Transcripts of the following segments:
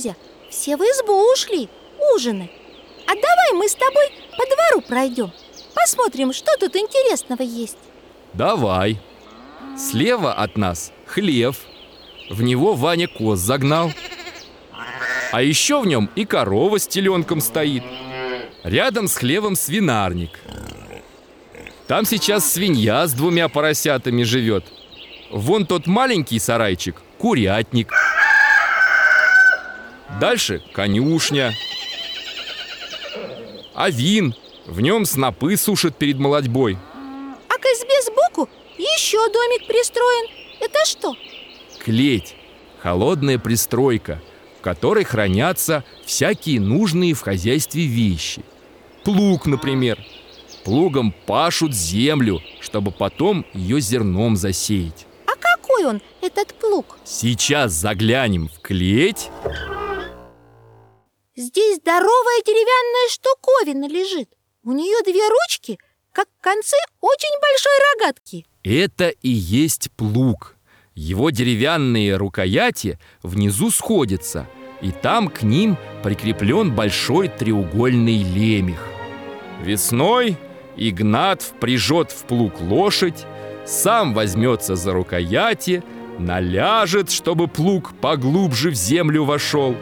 Кузя, все в избу ушли ужинать. А давай мы с тобой по двору пройдем. Посмотрим, что тут интересного есть. Давай. Слева от нас хлев. В него Ваня коз загнал. А еще в нем и корова с теленком стоит. Рядом с хлевом свинарник. Там сейчас свинья с двумя поросятами живет. Вон тот маленький сарайчик – курятник. Дальше конюшня. Авин. В нем снопы сушат перед молодьбой. А к избе сбоку еще домик пристроен. Это что? Клеть. Холодная пристройка, в которой хранятся всякие нужные в хозяйстве вещи. Плуг, например. Плугом пашут землю, чтобы потом ее зерном засеять. А какой он, этот плуг? Сейчас заглянем в клеть. Здесь здоровая деревянная штуковина лежит. У нее две ручки, как концы очень большой рогатки. Это и есть плуг. Его деревянные рукояти внизу сходятся, и там к ним прикреплен большой треугольный лемех. Весной Игнат впряжет в плуг лошадь, сам возьмется за рукояти, наляжет, чтобы плуг поглубже в землю вошел.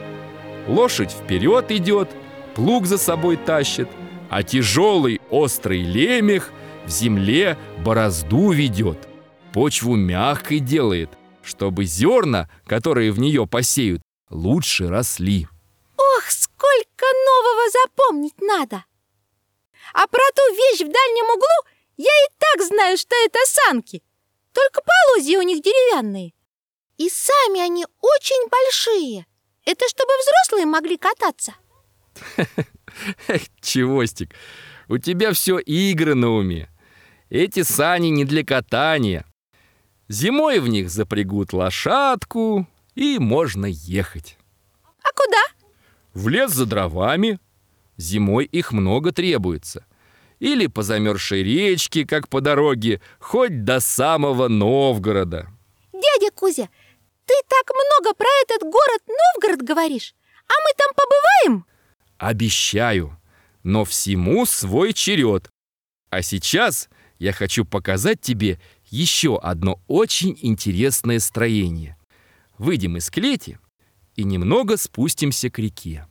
Лошадь вперед идет, плуг за собой тащит, а тяжелый острый лемех в земле борозду ведет, почву мягкой делает, чтобы зерна, которые в нее посеют, лучше росли. Ох, сколько нового запомнить надо! А про ту вещь в дальнем углу я и так знаю, что это санки. Только полозья у них деревянные. И сами они очень большие. Это чтобы взрослые могли кататься. Эх, Чевостик, у тебя все игры на уме. Эти сани не для катания. Зимой в них запрягут лошадку, и можно ехать. А куда? В лес за дровами. Зимой их много требуется. Или по замерзшей речке, как по дороге, хоть до самого Новгорода. Дядя Кузя, ты так много про этот город Новгород говоришь. А мы там побываем? Обещаю, но всему свой черед. А сейчас я хочу показать тебе еще одно очень интересное строение. Выйдем из клети и немного спустимся к реке.